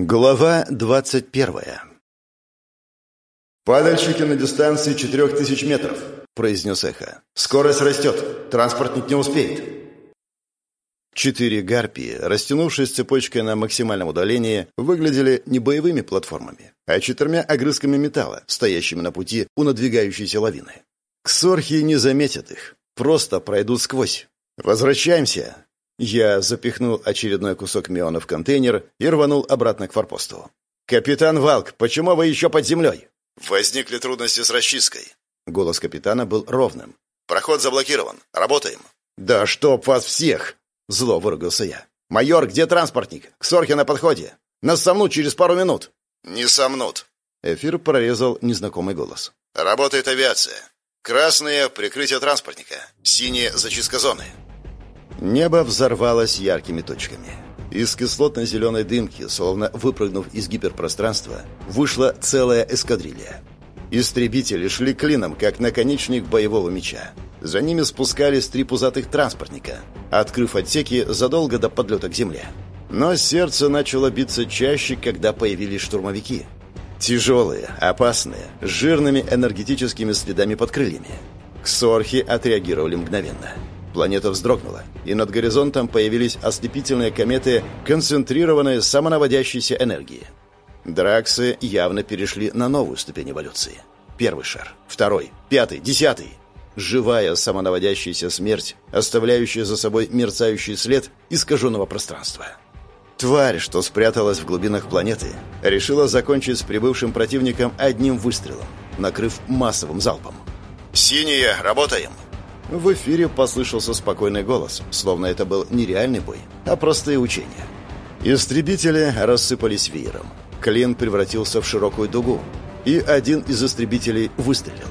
Глава двадцать первая «Падальщики на дистанции четырех тысяч метров», — произнес эхо. «Скорость растет. Транспортник не успеет». Четыре гарпии, растянувшись цепочкой на максимальном удалении, выглядели не боевыми платформами, а четырьмя огрызками металла, стоящими на пути у надвигающейся лавины. Ксорхи не заметят их, просто пройдут сквозь. «Возвращаемся!» Я запихнул очередной кусок миона в контейнер и рванул обратно к форпосту. «Капитан Валк, почему вы еще под землей?» «Возникли трудности с расчисткой». Голос капитана был ровным. «Проход заблокирован. Работаем». «Да чтоб вас всех!» Зло выругался я. «Майор, где транспортник? К Сорхе на подходе. Нас сомнут через пару минут». «Не сомнут». Эфир прорезал незнакомый голос. «Работает авиация. Красные — прикрытие транспортника. Синие — зачистка зоны». Небо взорвалось яркими точками. Из кислотно-зеленой дымки, словно выпрыгнув из гиперпространства, вышла целая эскадрилья. Истребители шли клином, как наконечник боевого меча. За ними спускались три пузатых транспортника, открыв отсеки задолго до подлета к земле. Но сердце начало биться чаще, когда появились штурмовики. Тяжелые, опасные, с жирными энергетическими следами под крыльями. Ксорхи отреагировали мгновенно – Планета вздрогнула, и над горизонтом появились ослепительные кометы концентрированной самонаводящейся энергии. Драксы явно перешли на новую ступень эволюции. Первый шар, второй, пятый, десятый. Живая самонаводящаяся смерть, оставляющая за собой мерцающий след искаженного пространства. Тварь, что спряталась в глубинах планеты, решила закончить с прибывшим противником одним выстрелом, накрыв массовым залпом. «Синие, работаем!» В эфире послышался спокойный голос, словно это был не реальный бой, а простые учения. Истребители рассыпались веером. Клин превратился в широкую дугу, и один из истребителей выстрелил.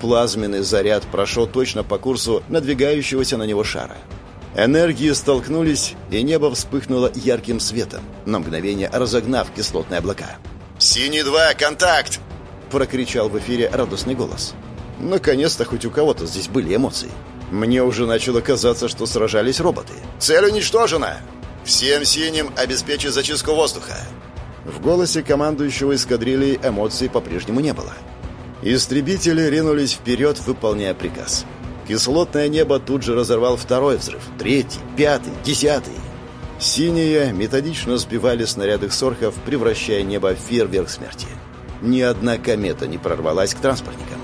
Плазменный заряд прошел точно по курсу надвигающегося на него шара. Энергии столкнулись, и небо вспыхнуло ярким светом, на мгновение разогнав кислотные облака. «Синий-2, контакт!» — прокричал в эфире радостный голос. Наконец-то хоть у кого-то здесь были эмоции. Мне уже начало казаться, что сражались роботы. «Цель уничтожена! Всем синим обеспечить зачистку воздуха!» В голосе командующего эскадрильей эмоций по-прежнему не было. Истребители ринулись вперед, выполняя приказ. Кислотное небо тут же разорвал второй взрыв, третий, пятый, десятый. Синие методично сбивали снаряды сорхов, превращая небо в фейерверк смерти. Ни одна комета не прорвалась к транспортникам.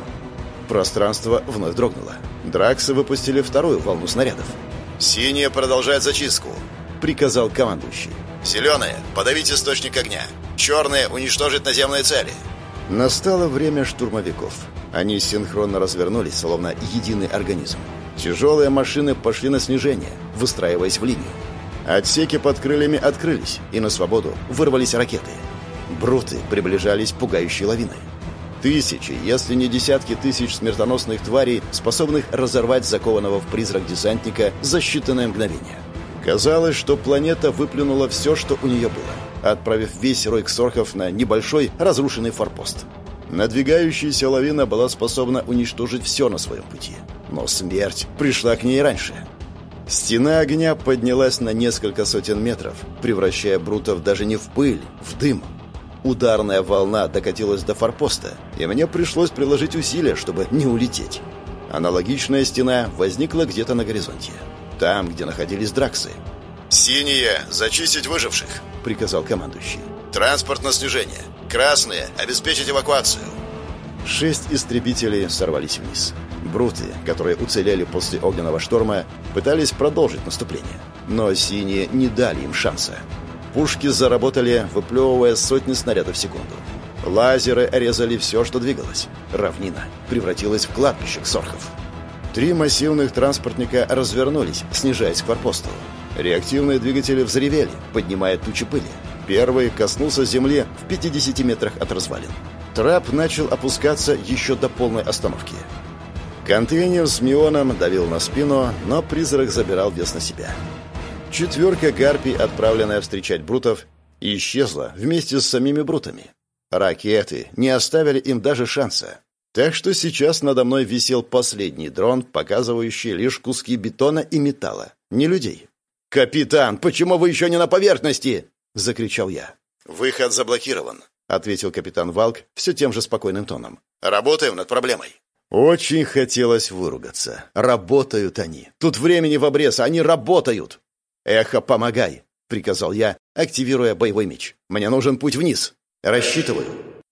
Пространство вновь дрогнуло. Драксы выпустили вторую волну снарядов. «Синие продолжают зачистку», — приказал командующий. «Зеленые, подавить источник огня. Черные, уничтожить наземные цели». Настало время штурмовиков. Они синхронно развернулись, словно единый организм. Тяжелые машины пошли на снижение, выстраиваясь в линию. Отсеки под крыльями открылись, и на свободу вырвались ракеты. Бруты приближались пугающей лавиной. Тысячи, если не десятки тысяч смертоносных тварей, способных разорвать закованного в призрак десантника за считанное мгновение. Казалось, что планета выплюнула все, что у нее было, отправив весь рой ксорхов на небольшой разрушенный форпост. Надвигающаяся лавина была способна уничтожить все на своем пути. Но смерть пришла к ней раньше. Стена огня поднялась на несколько сотен метров, превращая брутов даже не в пыль, в дым – Ударная волна докатилась до форпоста, и мне пришлось приложить усилия, чтобы не улететь. Аналогичная стена возникла где-то на горизонте. Там, где находились драксы. «Синие! Зачистить выживших!» — приказал командующий. «Транспорт на снижение! Красные! Обеспечить эвакуацию!» Шесть истребителей сорвались вниз. Бруты, которые уцелели после огненного шторма, пытались продолжить наступление. Но синие не дали им шанса. Пушки заработали, выплевывая сотни снарядов в секунду. Лазеры резали все, что двигалось. Равнина превратилась в кладбище сорхов. Три массивных транспортника развернулись, снижаясь к форпосту. Реактивные двигатели взревели, поднимая тучи пыли. Первый коснулся земли в 50 метрах от развалин. Трап начал опускаться еще до полной остановки. Контейнер с мионом давил на спину, но призрак забирал вес на себя. Четверка гарпий, отправленная встречать брутов, исчезла вместе с самими брутами. Ракеты не оставили им даже шанса. Так что сейчас надо мной висел последний дрон, показывающий лишь куски бетона и металла, не людей. «Капитан, почему вы еще не на поверхности?» — закричал я. «Выход заблокирован», — ответил капитан Валк все тем же спокойным тоном. «Работаем над проблемой». Очень хотелось выругаться. Работают они. Тут времени в обрез, они работают. «Эхо, помогай!» — приказал я, активируя боевой меч. «Мне нужен путь вниз. Рассчитываю».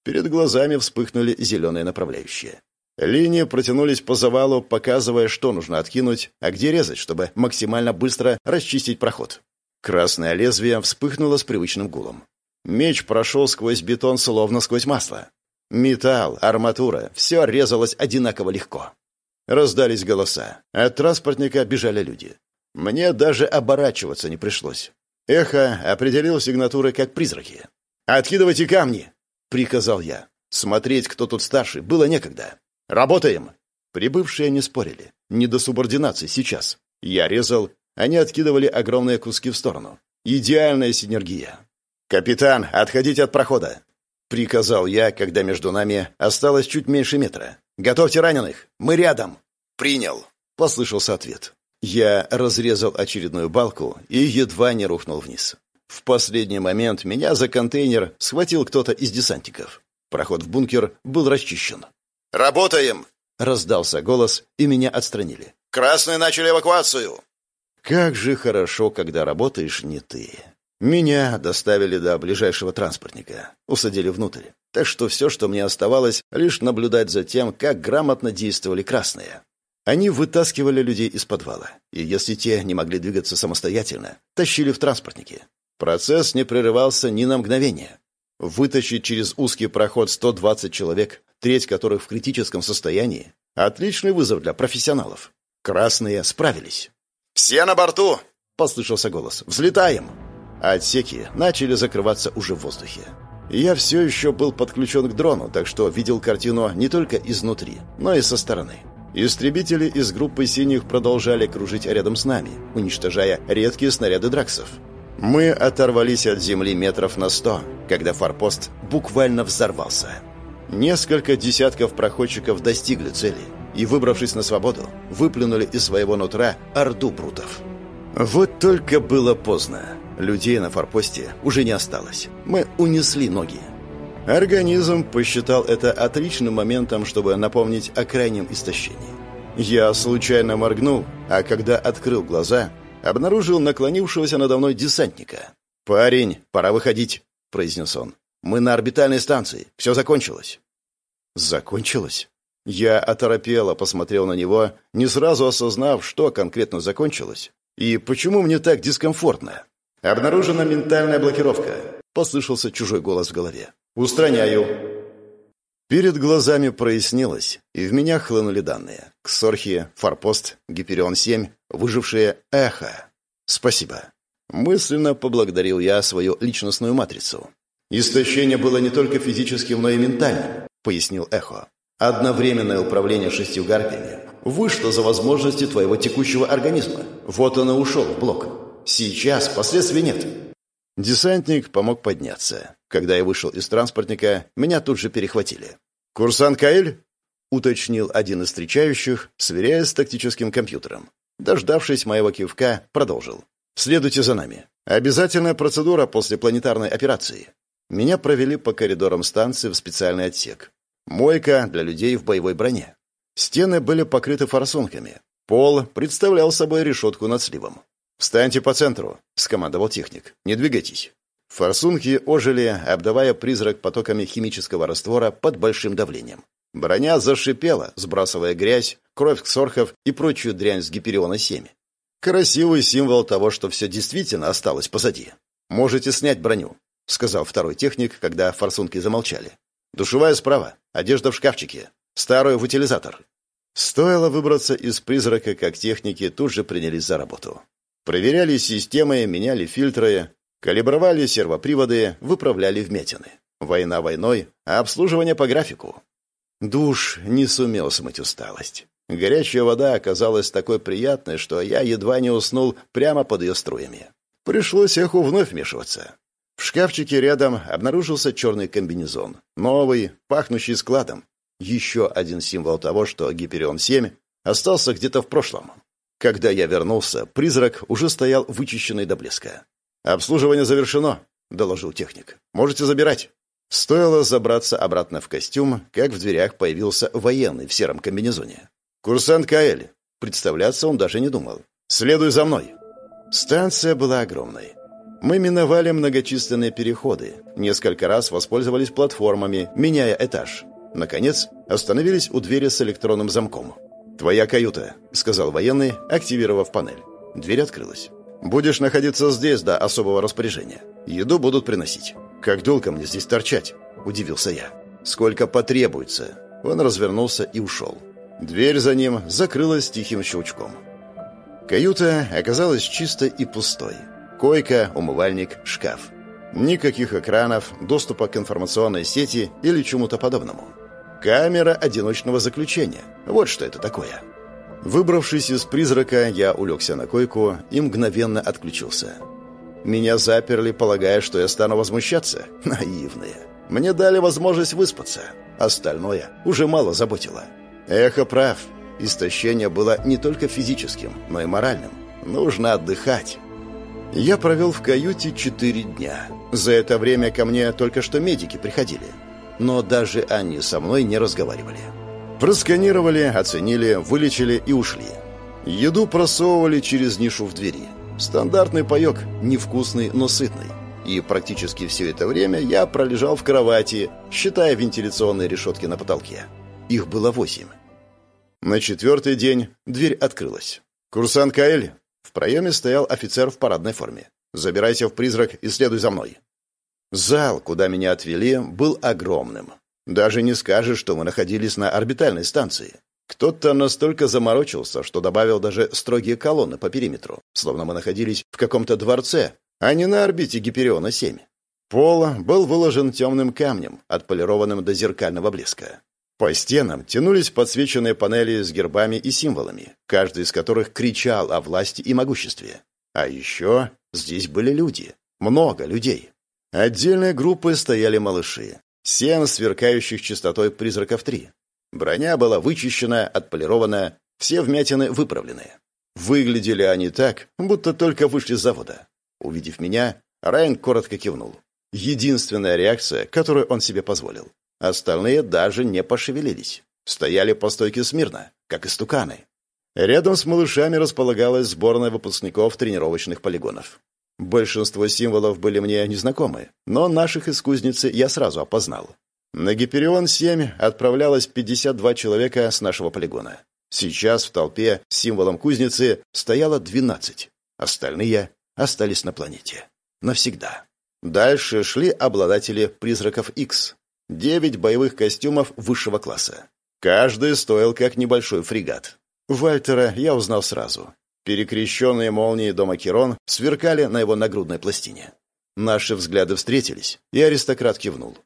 Перед глазами вспыхнули зеленые направляющие. Линии протянулись по завалу, показывая, что нужно откинуть, а где резать, чтобы максимально быстро расчистить проход. Красное лезвие вспыхнуло с привычным гулом. Меч прошел сквозь бетон, словно сквозь масло. Металл, арматура — все резалось одинаково легко. Раздались голоса. От транспортника бежали люди. Мне даже оборачиваться не пришлось. Эхо определил сигнатуры как призраки. «Откидывайте камни!» — приказал я. Смотреть, кто тут старший, было некогда. «Работаем!» Прибывшие не спорили. Не до субординации сейчас. Я резал, они откидывали огромные куски в сторону. Идеальная синергия. «Капитан, отходите от прохода!» Приказал я, когда между нами осталось чуть меньше метра. «Готовьте раненых! Мы рядом!» «Принял!» — послышался ответ. Я разрезал очередную балку и едва не рухнул вниз. В последний момент меня за контейнер схватил кто-то из десантников. Проход в бункер был расчищен. «Работаем!» — раздался голос, и меня отстранили. «Красные начали эвакуацию!» Как же хорошо, когда работаешь не ты. Меня доставили до ближайшего транспортника, усадили внутрь. Так что все, что мне оставалось, лишь наблюдать за тем, как грамотно действовали красные. Они вытаскивали людей из подвала, и если те не могли двигаться самостоятельно, тащили в транспортники. Процесс не прерывался ни на мгновение. Вытащить через узкий проход 120 человек, треть которых в критическом состоянии, отличный вызов для профессионалов. Красные справились. «Все на борту!» — послышался голос. «Взлетаем!» Отсеки начали закрываться уже в воздухе. Я все еще был подключен к дрону, так что видел картину не только изнутри, но и со стороны. Истребители из группы «Синих» продолжали кружить рядом с нами, уничтожая редкие снаряды драксов. Мы оторвались от земли метров на сто, когда форпост буквально взорвался. Несколько десятков проходчиков достигли цели и, выбравшись на свободу, выплюнули из своего нутра орду брутов. Вот только было поздно. Людей на форпосте уже не осталось. Мы унесли ноги. Организм посчитал это отличным моментом, чтобы напомнить о крайнем истощении. Я случайно моргнул, а когда открыл глаза, обнаружил наклонившегося надо мной десантника. «Парень, пора выходить», — произнес он. «Мы на орбитальной станции. Все закончилось». «Закончилось?» Я оторопело посмотрел на него, не сразу осознав, что конкретно закончилось, и почему мне так дискомфортно. «Обнаружена ментальная блокировка», — послышался чужой голос в голове. «Устраняю». Перед глазами прояснилось, и в меня хлынули данные. Ксорхи, Форпост, Гиперион-7, выжившие Эхо. Спасибо. Мысленно поблагодарил я свою личностную матрицу. «Истощение было не только физическим, но и ментальным», — пояснил Эхо. «Одновременное управление шестью гарпиями вышло за возможности твоего текущего организма. Вот он и ушел в блок. Сейчас последствий нет. Десантник помог подняться. Когда я вышел из транспортника, меня тут же перехватили. «Курсант Каэль?» — уточнил один из встречающих, сверяясь с тактическим компьютером. Дождавшись моего кивка, продолжил. «Следуйте за нами. Обязательная процедура после планетарной операции». Меня провели по коридорам станции в специальный отсек. Мойка для людей в боевой броне. Стены были покрыты форсунками. Пол представлял собой решетку над сливом. «Встаньте по центру», — скомандовал техник. «Не двигайтесь». Форсунки ожили, обдавая призрак потоками химического раствора под большим давлением. Броня зашипела, сбрасывая грязь, кровь ксорхов и прочую дрянь с Гипериона-7. Красивый символ того, что все действительно осталось позади. «Можете снять броню», — сказал второй техник, когда форсунки замолчали. «Душевая справа, одежда в шкафчике, старую в утилизатор». Стоило выбраться из призрака, как техники тут же принялись за работу. Проверяли системы, меняли фильтры, калибровали сервоприводы, выправляли вмятины. Война войной, а обслуживание по графику. Душ не сумел смыть усталость. Горячая вода оказалась такой приятной, что я едва не уснул прямо под ее струями. Пришлось эху вновь вмешиваться. В шкафчике рядом обнаружился черный комбинезон. Новый, пахнущий складом. Еще один символ того, что Гиперион-7 остался где-то в прошлом. Когда я вернулся, призрак уже стоял вычищенный до блеска. «Обслуживание завершено», — доложил техник. «Можете забирать». Стоило забраться обратно в костюм, как в дверях появился военный в сером комбинезоне. «Курсант Каэль». Представляться он даже не думал. «Следуй за мной». Станция была огромной. Мы миновали многочисленные переходы, несколько раз воспользовались платформами, меняя этаж. Наконец, остановились у двери с электронным замком. «Твоя каюта», — сказал военный, активировав панель. Дверь открылась. «Будешь находиться здесь до особого распоряжения. Еду будут приносить». «Как долго мне здесь торчать?» – удивился я. «Сколько потребуется». Он развернулся и ушел. Дверь за ним закрылась тихим щелчком. Каюта оказалась чистой и пустой. Койка, умывальник, шкаф. Никаких экранов, доступа к информационной сети или чему-то подобному. Камера одиночного заключения. Вот что это такое. Выбравшись из призрака, я улегся на койку и мгновенно отключился. Меня заперли, полагая, что я стану возмущаться? Наивные. Мне дали возможность выспаться. Остальное уже мало заботило. Эхо прав. Истощение было не только физическим, но и моральным. Нужно отдыхать. Я провел в каюте четыре дня. За это время ко мне только что медики приходили. Но даже они со мной не разговаривали. Просканировали, оценили, вылечили и ушли. Еду просовывали через нишу в двери. Стандартный паёк, невкусный, но сытный. И практически все это время я пролежал в кровати, считая вентиляционные решетки на потолке. Их было восемь. На четвертый день дверь открылась. «Курсант Каэль!» В проеме стоял офицер в парадной форме. «Забирайся в призрак и следуй за мной». Зал, куда меня отвели, был огромным. Даже не скажешь, что мы находились на орбитальной станции. Кто-то настолько заморочился, что добавил даже строгие колонны по периметру, словно мы находились в каком-то дворце, а не на орбите Гипериона-7. Пол был выложен темным камнем, отполированным до зеркального блеска. По стенам тянулись подсвеченные панели с гербами и символами, каждый из которых кричал о власти и могуществе. А еще здесь были люди. Много людей. Отдельной группой стояли малыши. Семь сверкающих чистотой призраков три. Броня была вычищена, отполирована, все вмятины выправлены. Выглядели они так, будто только вышли с завода. Увидев меня, Райан коротко кивнул. Единственная реакция, которую он себе позволил. Остальные даже не пошевелились. Стояли по стойке смирно, как истуканы. Рядом с малышами располагалась сборная выпускников тренировочных полигонов. Большинство символов были мне незнакомы, но наших из кузницы я сразу опознал. На Гиперион-7 отправлялось 52 человека с нашего полигона. Сейчас в толпе с символом кузницы стояло 12. Остальные остались на планете. Навсегда. Дальше шли обладатели призраков X. Девять боевых костюмов высшего класса. Каждый стоил как небольшой фрегат. Вальтера я узнал сразу. Перекрещенные молнии дома Керон сверкали на его нагрудной пластине. Наши взгляды встретились, и аристократ кивнул.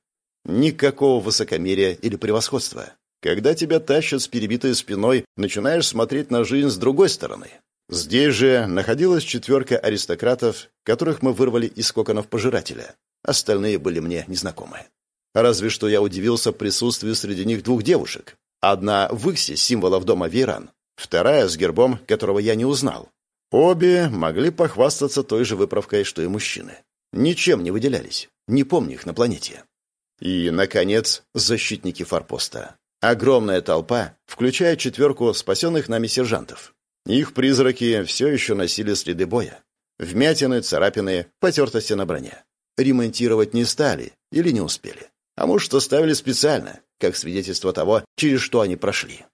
Никакого высокомерия или превосходства. Когда тебя тащат с перебитой спиной, начинаешь смотреть на жизнь с другой стороны. Здесь же находилась четверка аристократов, которых мы вырвали из коконов пожирателя. Остальные были мне незнакомы. Разве что я удивился присутствию среди них двух девушек. Одна в Иксе, символов дома Вейран, вторая с гербом, которого я не узнал. Обе могли похвастаться той же выправкой, что и мужчины. Ничем не выделялись. Не помню их на планете. И, наконец, защитники форпоста. Огромная толпа, включая четверку спасенных нами сержантов. Их призраки все еще носили следы боя. Вмятины, царапины, потертости на броне. Ремонтировать не стали или не успели. А может, оставили специально, как свидетельство того, через что они прошли.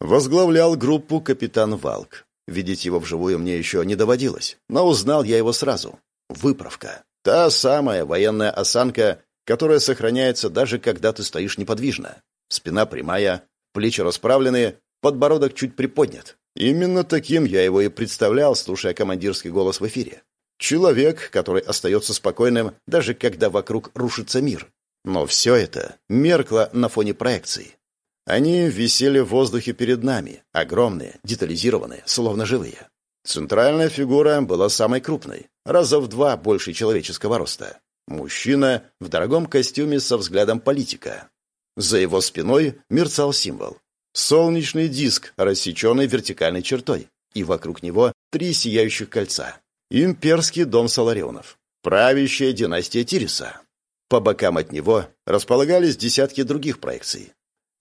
Возглавлял группу капитан Валк. Видеть его вживую мне еще не доводилось, но узнал я его сразу. Выправка. Та самая военная осанка, которая сохраняется даже когда ты стоишь неподвижно. Спина прямая, плечи расправлены, подбородок чуть приподнят. Именно таким я его и представлял, слушая командирский голос в эфире. Человек, который остается спокойным, даже когда вокруг рушится мир. Но все это меркло на фоне проекций. Они висели в воздухе перед нами, огромные, детализированные, словно живые. Центральная фигура была самой крупной, раза в два больше человеческого роста. Мужчина в дорогом костюме со взглядом политика. За его спиной мерцал символ. Солнечный диск, рассеченный вертикальной чертой, и вокруг него три сияющих кольца. Имперский дом Соларионов. правящая династия Тириса. По бокам от него располагались десятки других проекций.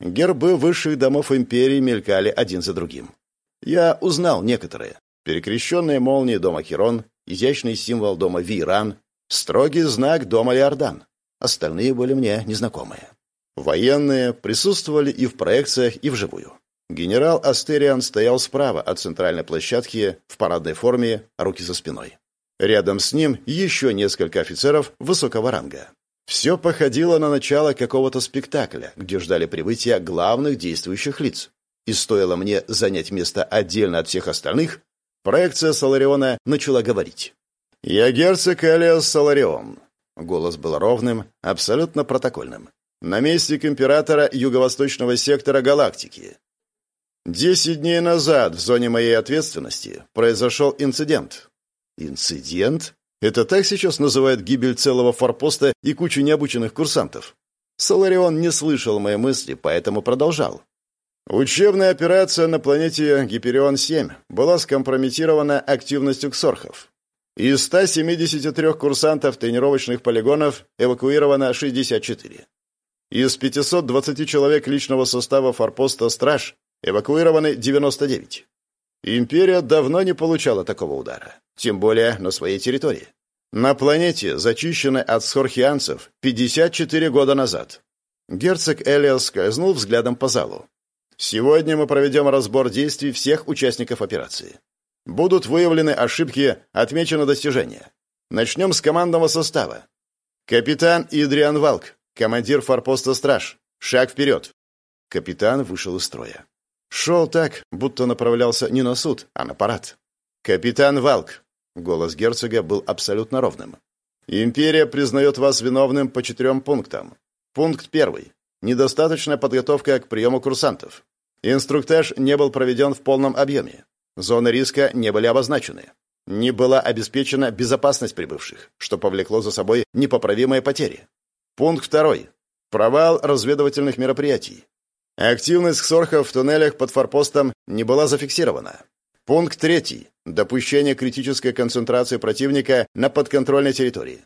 Гербы высших домов империи мелькали один за другим. Я узнал некоторые. Перекрещенные молнии дома Херон, изящный символ дома Виран, строгий знак дома Иордан. Остальные были мне незнакомые. Военные присутствовали и в проекциях, и вживую. Генерал Астериан стоял справа от центральной площадки в парадной форме, руки за спиной. Рядом с ним еще несколько офицеров высокого ранга. Все походило на начало какого-то спектакля, где ждали прибытия главных действующих лиц. И стоило мне занять место отдельно от всех остальных, проекция Солариона начала говорить. «Я герцог Элиас Соларион». Голос был ровным, абсолютно протокольным. «Наместник императора Юго-Восточного сектора галактики». Десять дней назад в зоне моей ответственности произошел инцидент. Инцидент? Это так сейчас называют гибель целого форпоста и кучу необученных курсантов. Соларион не слышал мои мысли, поэтому продолжал. Учебная операция на планете Гиперион-7 была скомпрометирована активностью ксорхов. Из 173 курсантов тренировочных полигонов эвакуировано 64. Из 520 человек личного состава форпоста «Страж» эвакуированы 99. Империя давно не получала такого удара, тем более на своей территории. На планете, зачищенной от схорхианцев, 54 года назад. Герцог Элиас скользнул взглядом по залу. Сегодня мы проведем разбор действий всех участников операции. Будут выявлены ошибки, отмечены достижения. Начнем с командного состава. Капитан Идриан Валк, командир форпоста «Страж». Шаг вперед. Капитан вышел из строя. Шел так, будто направлялся не на суд, а на парад. «Капитан Валк!» Голос герцога был абсолютно ровным. «Империя признает вас виновным по четырем пунктам. Пункт первый. Недостаточная подготовка к приему курсантов. Инструктаж не был проведен в полном объеме. Зоны риска не были обозначены. Не была обеспечена безопасность прибывших, что повлекло за собой непоправимые потери. Пункт второй. Провал разведывательных мероприятий. Активность ксорхов в туннелях под форпостом не была зафиксирована. Пункт третий. Допущение критической концентрации противника на подконтрольной территории.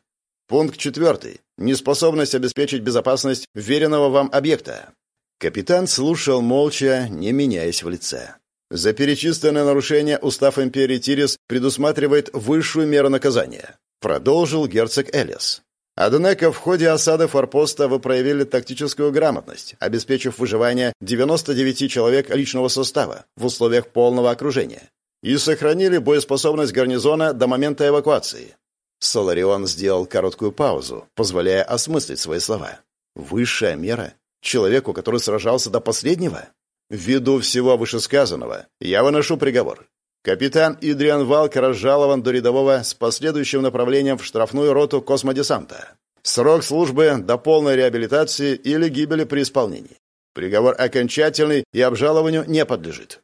Пункт четвертый. Неспособность обеспечить безопасность веренного вам объекта. Капитан слушал молча, не меняясь в лице. За перечисленное нарушение устав империи Тирис предусматривает высшую меру наказания, продолжил герцог Элис. Однако в ходе осады форпоста вы проявили тактическую грамотность, обеспечив выживание 99 человек личного состава в условиях полного окружения и сохранили боеспособность гарнизона до момента эвакуации. Соларион сделал короткую паузу, позволяя осмыслить свои слова. «Высшая мера? Человеку, который сражался до последнего?» «Ввиду всего вышесказанного, я выношу приговор. Капитан Идриан Валк разжалован до рядового с последующим направлением в штрафную роту космодесанта. Срок службы до полной реабилитации или гибели при исполнении. Приговор окончательный и обжалованию не подлежит».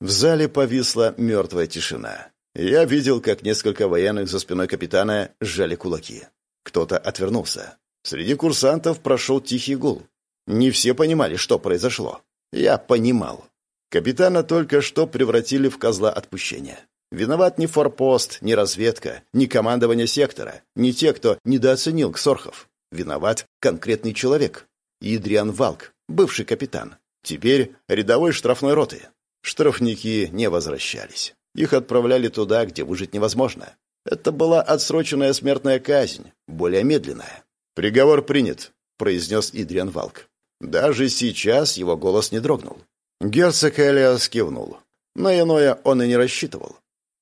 В зале повисла мертвая тишина. Я видел, как несколько военных за спиной капитана сжали кулаки. Кто-то отвернулся. Среди курсантов прошел тихий гул. Не все понимали, что произошло. Я понимал. Капитана только что превратили в козла отпущения. Виноват ни форпост, ни разведка, ни командование сектора, ни те, кто недооценил Ксорхов. Виноват конкретный человек. Идриан Валк, бывший капитан. Теперь рядовой штрафной роты. Штрафники не возвращались. Их отправляли туда, где выжить невозможно. Это была отсроченная смертная казнь, более медленная. «Приговор принят», — произнес Идриан Валк. Даже сейчас его голос не дрогнул. Герцог Элиас кивнул. На иное он и не рассчитывал.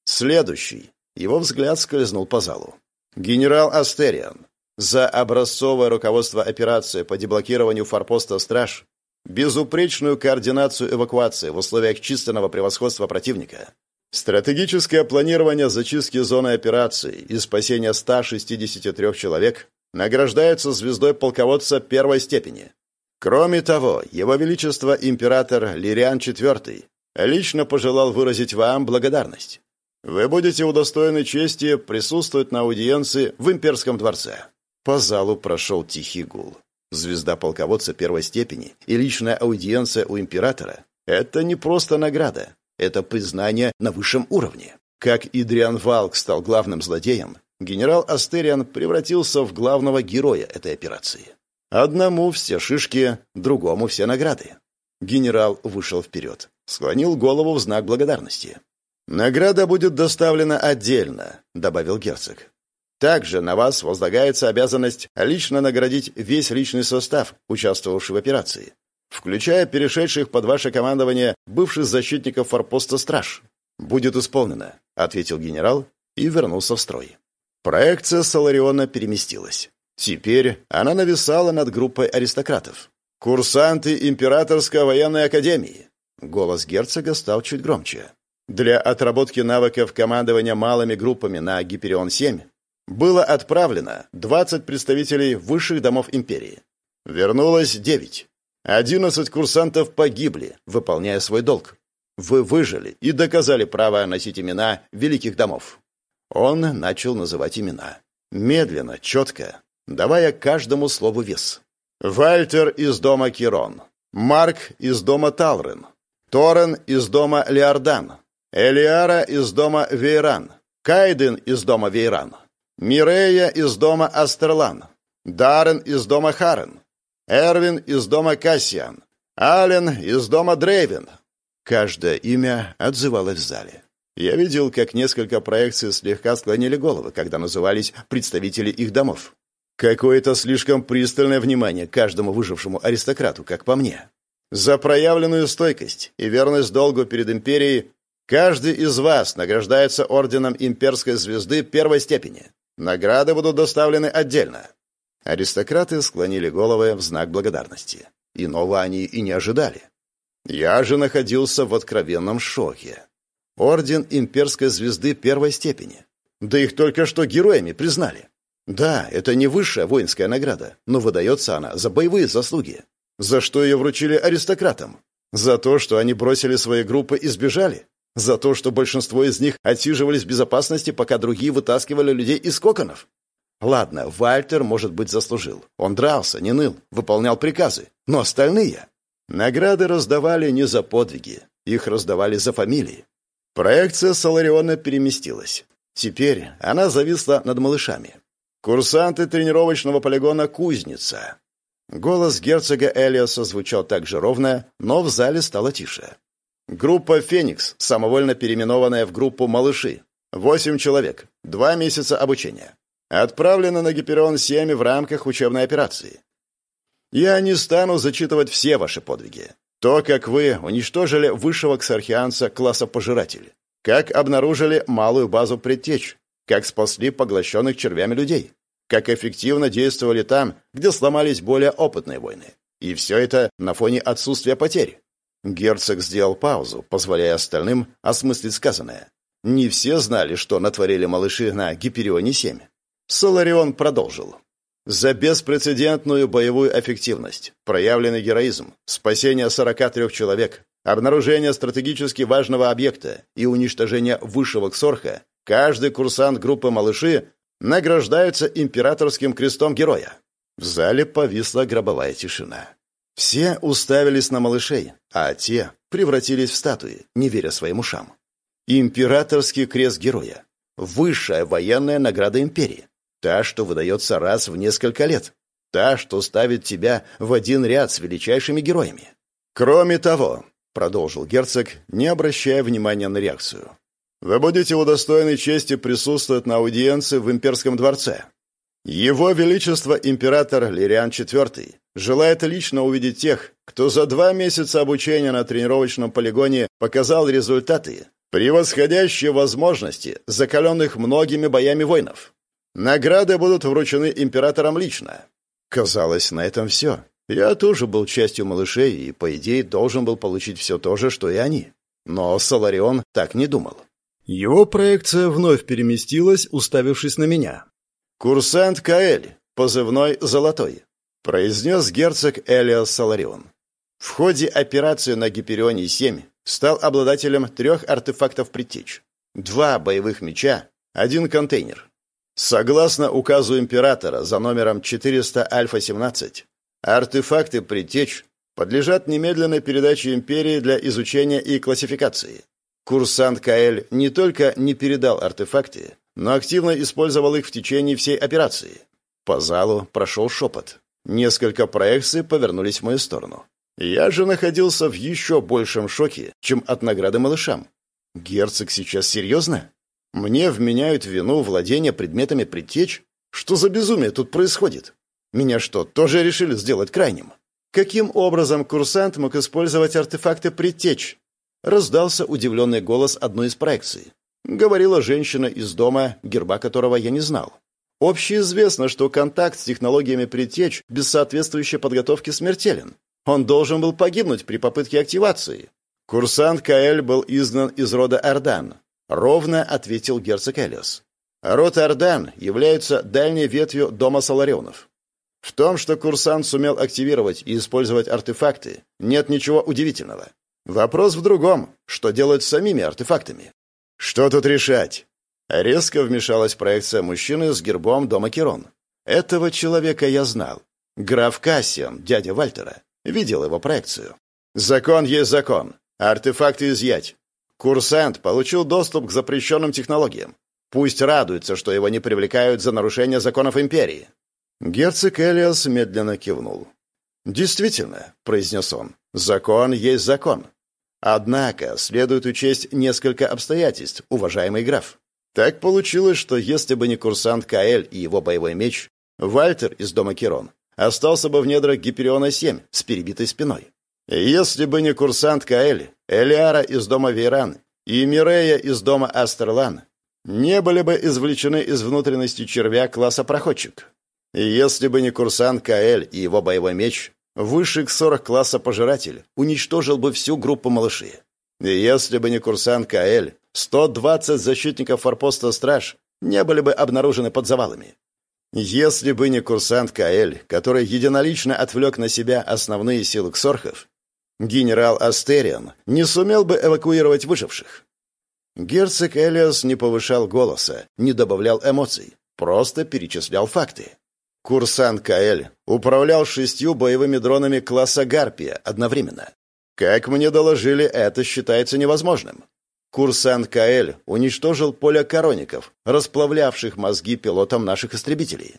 Следующий. Его взгляд скользнул по залу. Генерал Астериан. За образцовое руководство операции по деблокированию форпоста «Страж», безупречную координацию эвакуации в условиях численного превосходства противника, Стратегическое планирование зачистки зоны операции и спасения 163 человек награждается звездой полководца первой степени. Кроме того, Его Величество император Лириан IV лично пожелал выразить вам благодарность. Вы будете удостоены чести присутствовать на аудиенции в имперском дворце. По залу прошел тихий гул. Звезда полководца первой степени и личная аудиенция у императора – это не просто награда, это признание на высшем уровне. Как Идриан Валк стал главным злодеем, генерал Астериан превратился в главного героя этой операции. Одному все шишки, другому все награды. Генерал вышел вперед, склонил голову в знак благодарности. «Награда будет доставлена отдельно», — добавил герцог. «Также на вас возлагается обязанность лично наградить весь личный состав, участвовавший в операции, включая перешедших под ваше командование бывших защитников форпоста «Страж». «Будет исполнено», — ответил генерал и вернулся в строй. Проекция Солариона переместилась. Теперь она нависала над группой аристократов. «Курсанты Императорской военной академии!» Голос герцога стал чуть громче. Для отработки навыков командования малыми группами на Гиперион-7 было отправлено 20 представителей высших домов империи. Вернулось 9. 11 курсантов погибли, выполняя свой долг. Вы выжили и доказали право носить имена великих домов. Он начал называть имена. Медленно, четко, давая каждому слову вес. Вальтер из дома Кирон. Марк из дома Талрен. Торрен из дома Леордан. Элиара из дома Вейран. Кайден из дома Вейран. Мирея из дома Астерлан. Даррен из дома Харен. Эрвин из дома Кассиан. Ален из дома Дрейвен. Каждое имя отзывалось в зале. Я видел, как несколько проекций слегка склонили головы, когда назывались представители их домов. Какое-то слишком пристальное внимание каждому выжившему аристократу, как по мне. За проявленную стойкость и верность долгу перед империей каждый из вас награждается орденом имперской звезды первой степени. Награды будут доставлены отдельно. Аристократы склонили головы в знак благодарности. Иного они и не ожидали. Я же находился в откровенном шоке. Орден имперской звезды первой степени. Да их только что героями признали. Да, это не высшая воинская награда, но выдается она за боевые заслуги. За что ее вручили аристократам? За то, что они бросили свои группы и сбежали? За то, что большинство из них отсиживались в безопасности, пока другие вытаскивали людей из коконов? Ладно, Вальтер, может быть, заслужил. Он дрался, не ныл, выполнял приказы. Но остальные... Награды раздавали не за подвиги, их раздавали за фамилии. Проекция Солариона переместилась. Теперь она зависла над малышами. Курсанты тренировочного полигона «Кузница». Голос герцога Элиоса звучал так же ровно, но в зале стало тише. Группа «Феникс», самовольно переименованная в группу «Малыши». Восемь человек. Два месяца обучения. Отправлена на Гиперион-7 в рамках учебной операции. Я не стану зачитывать все ваши подвиги. То, как вы уничтожили высшего ксархианца класса пожиратель, как обнаружили малую базу предтеч, как спасли поглощенных червями людей, как эффективно действовали там, где сломались более опытные войны. И все это на фоне отсутствия потерь. Герцог сделал паузу, позволяя остальным осмыслить сказанное. Не все знали, что натворили малыши на Гиперионе-7. Соларион продолжил. За беспрецедентную боевую эффективность, проявленный героизм, спасение 43 человек, обнаружение стратегически важного объекта и уничтожение высшего ксорха, каждый курсант группы «Малыши» награждается императорским крестом героя. В зале повисла гробовая тишина. Все уставились на малышей, а те превратились в статуи, не веря своим ушам. Императорский крест героя. Высшая военная награда империи. Та, что выдается раз в несколько лет. Та, что ставит тебя в один ряд с величайшими героями. Кроме того, продолжил герцог, не обращая внимания на реакцию. Вы будете удостоены чести присутствовать на аудиенции в имперском дворце. Его Величество император Лириан IV желает лично увидеть тех, кто за два месяца обучения на тренировочном полигоне показал результаты, превосходящие возможности закаленных многими боями воинов. Награды будут вручены императорам лично. Казалось, на этом все. Я тоже был частью малышей и, по идее, должен был получить все то же, что и они. Но Соларион так не думал. Его проекция вновь переместилась, уставившись на меня. «Курсант Каэль, позывной «Золотой», — произнес герцог Элиас Соларион. В ходе операции на Гиперионе-7 стал обладателем трех артефактов предтеч. Два боевых меча, один контейнер. Согласно указу императора за номером 400 Альфа-17, артефакты предтеч подлежат немедленной передаче империи для изучения и классификации. Курсант Каэль не только не передал артефакты, но активно использовал их в течение всей операции. По залу прошел шепот. Несколько проекций повернулись в мою сторону. Я же находился в еще большем шоке, чем от награды малышам. Герцог сейчас серьезно? Мне вменяют вину владения предметами предтеч? Что за безумие тут происходит? Меня что, тоже решили сделать крайним? Каким образом курсант мог использовать артефакты предтеч? Раздался удивленный голос одной из проекций. Говорила женщина из дома, герба которого я не знал. Общеизвестно, что контакт с технологиями предтеч без соответствующей подготовки смертелен. Он должен был погибнуть при попытке активации. Курсант Каэль был изгнан из рода Ардан. Ровно ответил герцог Элиос. Род Ардан является дальней ветвью дома Соларионов. В том, что курсант сумел активировать и использовать артефакты, нет ничего удивительного. Вопрос в другом, что делать с самими артефактами. Что тут решать? Резко вмешалась проекция мужчины с гербом дома Кирон. Этого человека я знал. Граф Кассиан, дядя Вальтера. Видел его проекцию. Закон есть закон. Артефакты изъять. Курсант получил доступ к запрещенным технологиям. Пусть радуется, что его не привлекают за нарушение законов империи. Герцог Элиас медленно кивнул. «Действительно», — произнес он, — «закон есть закон. Однако следует учесть несколько обстоятельств, уважаемый граф. Так получилось, что если бы не курсант Каэль и его боевой меч, Вальтер из дома Кирон остался бы в недрах Гипериона-7 с перебитой спиной. Если бы не курсант Каэль, Элиара из дома Вейран и Мирея из дома Астерлан, не были бы извлечены из внутренности червя класса проходчик. Если бы не курсант Каэль и его боевой меч, высший к 40 класса пожиратель уничтожил бы всю группу малышей. И если бы не курсант Каэль, 120 защитников форпоста «Страж» не были бы обнаружены под завалами. Если бы не курсант Каэль, который единолично отвлек на себя основные силы ксорхов, генерал Астериан не сумел бы эвакуировать выживших. Герцог Элиас не повышал голоса, не добавлял эмоций, просто перечислял факты. Курсант Каэль управлял шестью боевыми дронами класса «Гарпия» одновременно. Как мне доложили, это считается невозможным. Курсант Каэль уничтожил поле короников, расплавлявших мозги пилотам наших истребителей.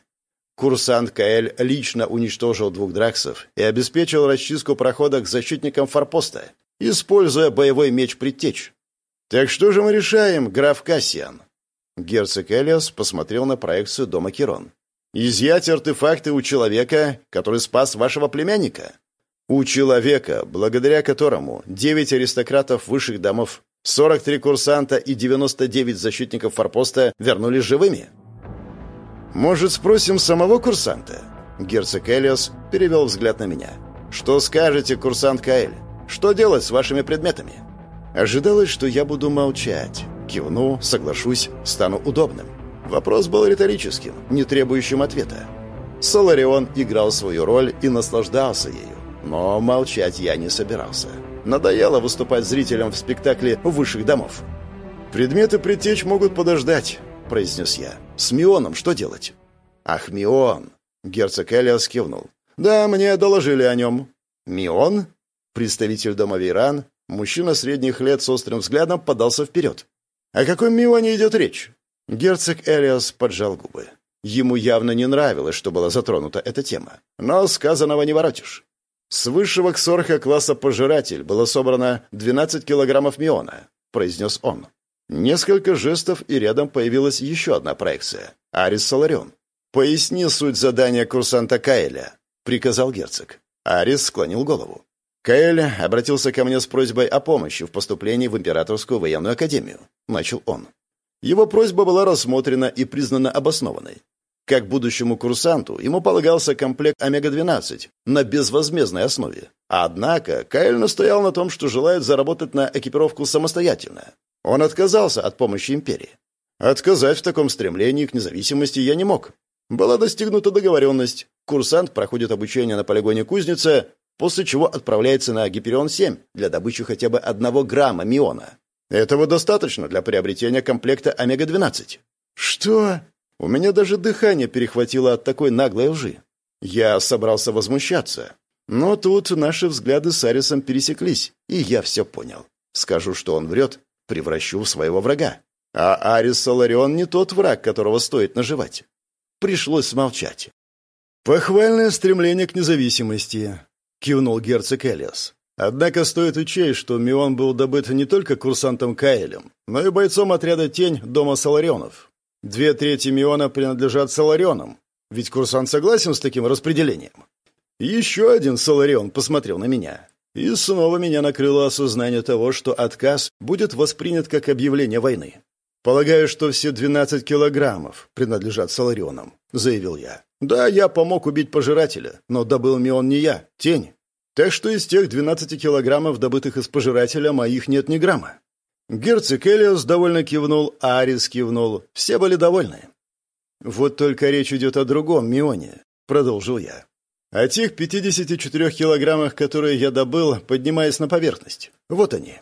Курсант Каэль лично уничтожил двух драксов и обеспечил расчистку прохода к защитникам форпоста, используя боевой меч предтеч. «Так что же мы решаем, граф Кассиан?» Герцог Элиас посмотрел на проекцию дома Кирон. Изъять артефакты у человека, который спас вашего племянника? У человека, благодаря которому 9 аристократов высших домов, 43 курсанта и 99 защитников форпоста вернулись живыми? Может, спросим самого курсанта? Герцог Элиос перевел взгляд на меня. Что скажете, курсант Каэль? Что делать с вашими предметами? Ожидалось, что я буду молчать. Кивну, соглашусь, стану удобным. Вопрос был риторическим, не требующим ответа. Соларион играл свою роль и наслаждался ею. Но молчать я не собирался. Надоело выступать зрителям в спектакле высших домов. «Предметы предтеч могут подождать», — произнес я. «С Мионом что делать?» «Ах, Мион!» — герцог Элиас кивнул. «Да, мне доложили о нем». «Мион?» Представитель дома Вейран, мужчина средних лет с острым взглядом, подался вперед. «О каком Мионе идет речь?» Герцог Элиас поджал губы. Ему явно не нравилось, что была затронута эта тема. Но сказанного не воротишь. С высшего ксорха класса пожиратель было собрано 12 килограммов миона, произнес он. Несколько жестов, и рядом появилась еще одна проекция. Арис Соларион. «Поясни суть задания курсанта Каэля», — приказал герцог. Арис склонил голову. Каэль обратился ко мне с просьбой о помощи в поступлении в Императорскую военную академию. Начал он. Его просьба была рассмотрена и признана обоснованной. Как будущему курсанту ему полагался комплект Омега-12 на безвозмездной основе. Однако Кайл настоял на том, что желает заработать на экипировку самостоятельно. Он отказался от помощи империи. Отказать в таком стремлении к независимости я не мог. Была достигнута договоренность. Курсант проходит обучение на полигоне кузница, после чего отправляется на Гиперион-7 для добычи хотя бы одного грамма миона. Этого достаточно для приобретения комплекта Омега-12. Что? У меня даже дыхание перехватило от такой наглой лжи. Я собрался возмущаться. Но тут наши взгляды с Арисом пересеклись, и я все понял. Скажу, что он врет, превращу в своего врага. А Арис Соларион не тот враг, которого стоит наживать. Пришлось смолчать. «Похвальное стремление к независимости», — кивнул герцог Элиас. «Однако стоит учесть, что Мион был добыт не только курсантом Каэлем, но и бойцом отряда «Тень» дома Соларионов. Две трети Миона принадлежат Соларионам, ведь курсант согласен с таким распределением. Еще один Соларион посмотрел на меня. И снова меня накрыло осознание того, что отказ будет воспринят как объявление войны. «Полагаю, что все 12 килограммов принадлежат Соларионам», — заявил я. Да, я помог убить пожирателя, но добыл мне он не я, тень. Так что из тех 12 килограммов, добытых из пожирателя, моих нет ни грамма. Герцог Элиос довольно кивнул, а Арис кивнул. Все были довольны. «Вот только речь идет о другом Мионе», — продолжил я. «О тех 54 килограммах, которые я добыл, поднимаясь на поверхность. Вот они».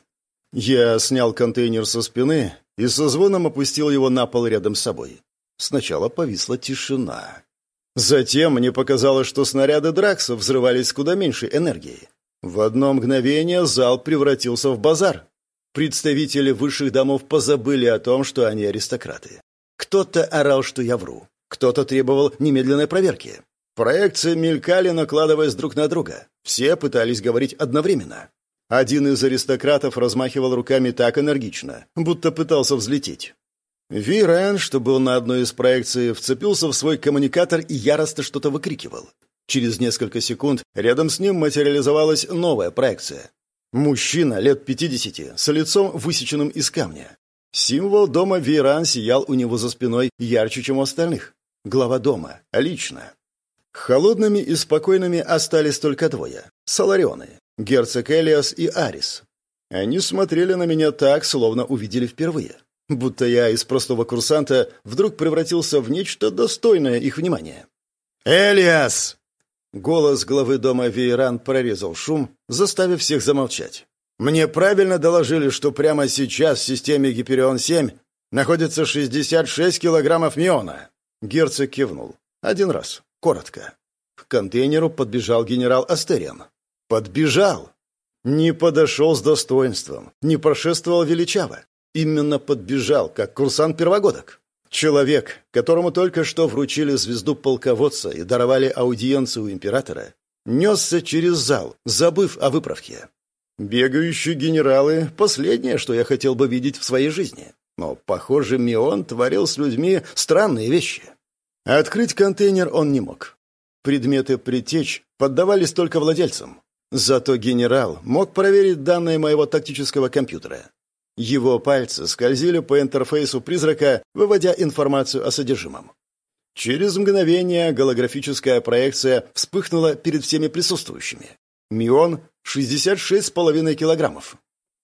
Я снял контейнер со спины и со звоном опустил его на пол рядом с собой. Сначала повисла тишина. Затем мне показалось, что снаряды Дракса взрывались куда меньшей энергией. В одно мгновение зал превратился в базар. Представители высших домов позабыли о том, что они аристократы. Кто-то орал, что я вру. Кто-то требовал немедленной проверки. Проекции мелькали, накладываясь друг на друга. Все пытались говорить одновременно. Один из аристократов размахивал руками так энергично, будто пытался взлететь. Вирен, что был на одной из проекций, вцепился в свой коммуникатор и яростно что-то выкрикивал. Через несколько секунд рядом с ним материализовалась новая проекция. Мужчина лет 50, с лицом высеченным из камня. Символ дома Вейран сиял у него за спиной ярче, чем у остальных. Глава дома. Лично. Холодными и спокойными остались только двое. Соларионы. Герцог Элиас и Арис. Они смотрели на меня так, словно увидели впервые будто я из простого курсанта вдруг превратился в нечто достойное их внимания. «Элиас!» Голос главы дома Вейран прорезал шум, заставив всех замолчать. «Мне правильно доложили, что прямо сейчас в системе Гиперион-7 находится 66 килограммов миона?» Герцог кивнул. Один раз. Коротко. К контейнеру подбежал генерал Астериан. Подбежал! Не подошел с достоинством, не прошествовал величаво. Именно подбежал, как курсант первогодок. Человек, которому только что вручили звезду полководца и даровали аудиенцию у императора, несся через зал, забыв о выправке. Бегающие генералы — последнее, что я хотел бы видеть в своей жизни. Но, похоже, Мион творил с людьми странные вещи. Открыть контейнер он не мог. Предметы притечь поддавались только владельцам. Зато генерал мог проверить данные моего тактического компьютера. Его пальцы скользили по интерфейсу призрака, выводя информацию о содержимом. Через мгновение голографическая проекция вспыхнула перед всеми присутствующими. Мион — 66,5 килограммов.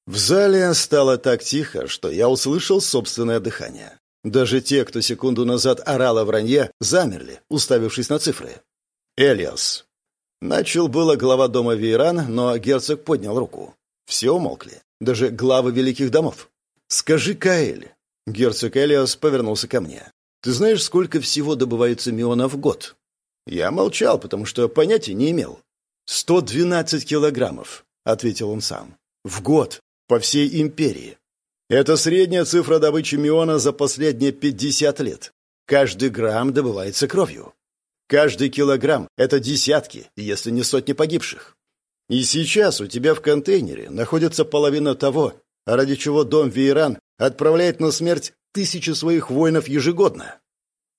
В зале стало так тихо, что я услышал собственное дыхание. Даже те, кто секунду назад орал о вранье, замерли, уставившись на цифры. «Элиас». Начал было глава дома Вейран, но герцог поднял руку. Все умолкли даже главы великих домов. Скажи, Каэль, герцог Элиас повернулся ко мне. Ты знаешь, сколько всего добывается миона в год? Я молчал, потому что понятия не имел. «Сто двенадцать килограммов», — ответил он сам. «В год. По всей империи. Это средняя цифра добычи миона за последние пятьдесят лет. Каждый грамм добывается кровью. Каждый килограмм — это десятки, если не сотни погибших. И сейчас у тебя в контейнере находится половина того, ради чего дом Вейран отправляет на смерть тысячи своих воинов ежегодно.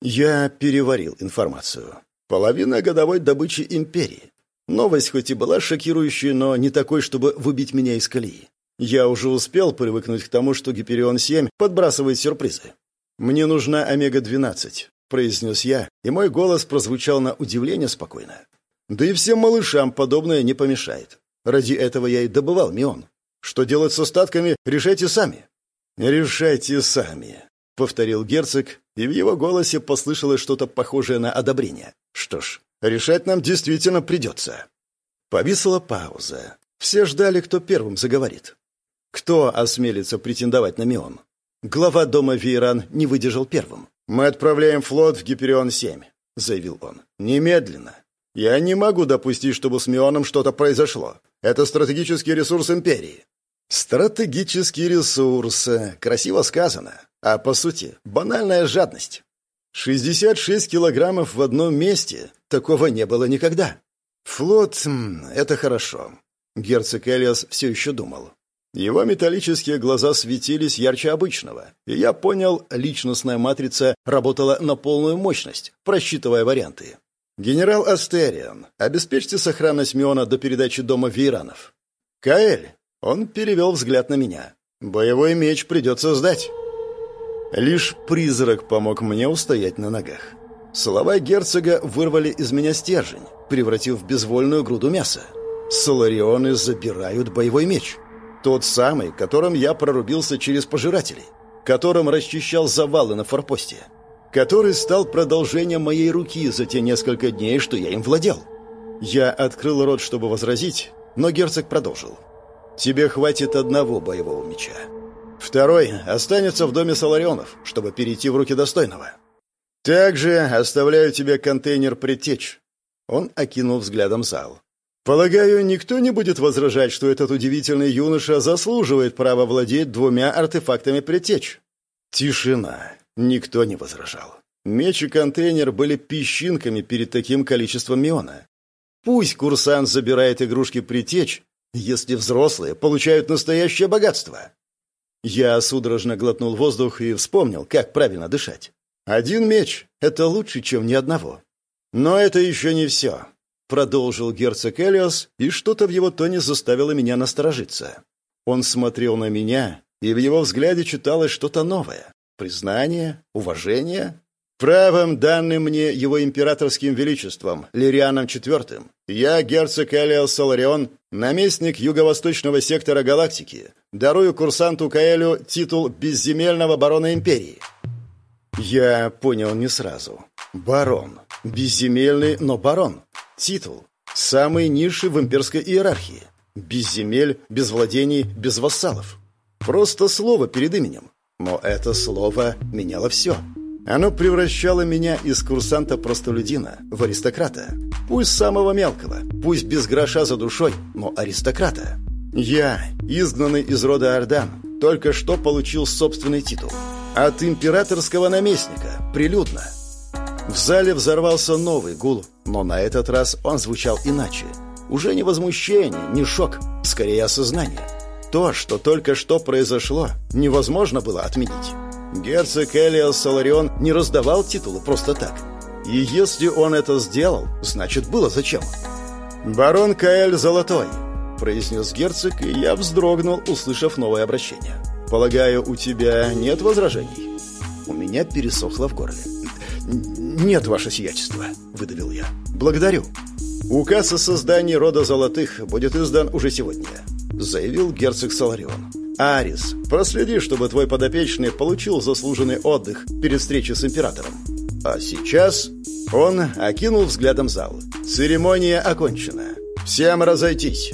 Я переварил информацию. Половина годовой добычи империи. Новость хоть и была шокирующей, но не такой, чтобы выбить меня из колеи. Я уже успел привыкнуть к тому, что Гиперион-7 подбрасывает сюрпризы. «Мне нужна Омега-12», — произнес я, и мой голос прозвучал на удивление спокойно. Да и всем малышам подобное не помешает. Ради этого я и добывал мион. Что делать с остатками, решайте сами». «Решайте сами», — повторил герцог, и в его голосе послышалось что-то похожее на одобрение. «Что ж, решать нам действительно придется». Повисла пауза. Все ждали, кто первым заговорит. Кто осмелится претендовать на Мион? Глава дома Вейран не выдержал первым. «Мы отправляем флот в Гиперион-7», — заявил он. «Немедленно. Я не могу допустить, чтобы с Мионом что-то произошло. Это стратегический ресурс Империи. Стратегический ресурс. Красиво сказано. А по сути, банальная жадность. 66 килограммов в одном месте. Такого не было никогда. Флот — это хорошо. Герцог Элиас все еще думал. Его металлические глаза светились ярче обычного, и я понял, личностная матрица работала на полную мощность, просчитывая варианты. «Генерал Астериан, обеспечьте сохранность Миона до передачи дома Вейранов». «Каэль!» Он перевел взгляд на меня. «Боевой меч придется сдать». Лишь призрак помог мне устоять на ногах. Слова герцога вырвали из меня стержень, превратив в безвольную груду мяса. Соларионы забирают боевой меч. Тот самый, которым я прорубился через пожирателей, которым расчищал завалы на форпосте, который стал продолжением моей руки за те несколько дней, что я им владел. Я открыл рот, чтобы возразить, но герцог продолжил. «Тебе хватит одного боевого меча. Второй останется в доме Соларионов, чтобы перейти в руки достойного. Также оставляю тебе контейнер предтеч». Он окинул взглядом зал. Полагаю, никто не будет возражать, что этот удивительный юноша заслуживает права владеть двумя артефактами предтеч. Тишина. Никто не возражал. Меч и контейнер были песчинками перед таким количеством миона. Пусть курсант забирает игрушки предтеч, если взрослые получают настоящее богатство. Я судорожно глотнул воздух и вспомнил, как правильно дышать. Один меч — это лучше, чем ни одного. Но это еще не все. Продолжил герцог Элиос, и что-то в его тоне заставило меня насторожиться. Он смотрел на меня, и в его взгляде читалось что-то новое. Признание? Уважение? Правом, данным мне его императорским величеством, Лирианом IV, я, герцог Элиос Соларион, наместник юго-восточного сектора галактики, дарую курсанту Каэлю титул безземельного барона империи. Я понял не сразу. Барон. Безземельный, но барон. Титул. Самый низший в имперской иерархии. Без земель, без владений, без вассалов. Просто слово перед именем. Но это слово меняло все. Оно превращало меня из курсанта-простолюдина в аристократа. Пусть самого мелкого, пусть без гроша за душой, но аристократа. Я, изгнанный из рода Ордан, только что получил собственный титул. От императорского наместника, прилюдно. В зале взорвался новый гул, но на этот раз он звучал иначе. Уже не возмущение, не шок, скорее осознание. То, что только что произошло, невозможно было отменить. Герцог Элиас Соларион не раздавал титулы просто так. И если он это сделал, значит, было зачем. «Барон Каэль Золотой», — произнес герцог, и я вздрогнул, услышав новое обращение. «Полагаю, у тебя нет возражений?» У меня пересохло в горле. «Нет, ваше сиятельство», — выдавил я. «Благодарю». «Указ о создании рода золотых будет издан уже сегодня», — заявил герцог Саларион. «Арис, проследи, чтобы твой подопечный получил заслуженный отдых перед встречей с императором. А сейчас...» Он окинул взглядом зал. «Церемония окончена. Всем разойтись!»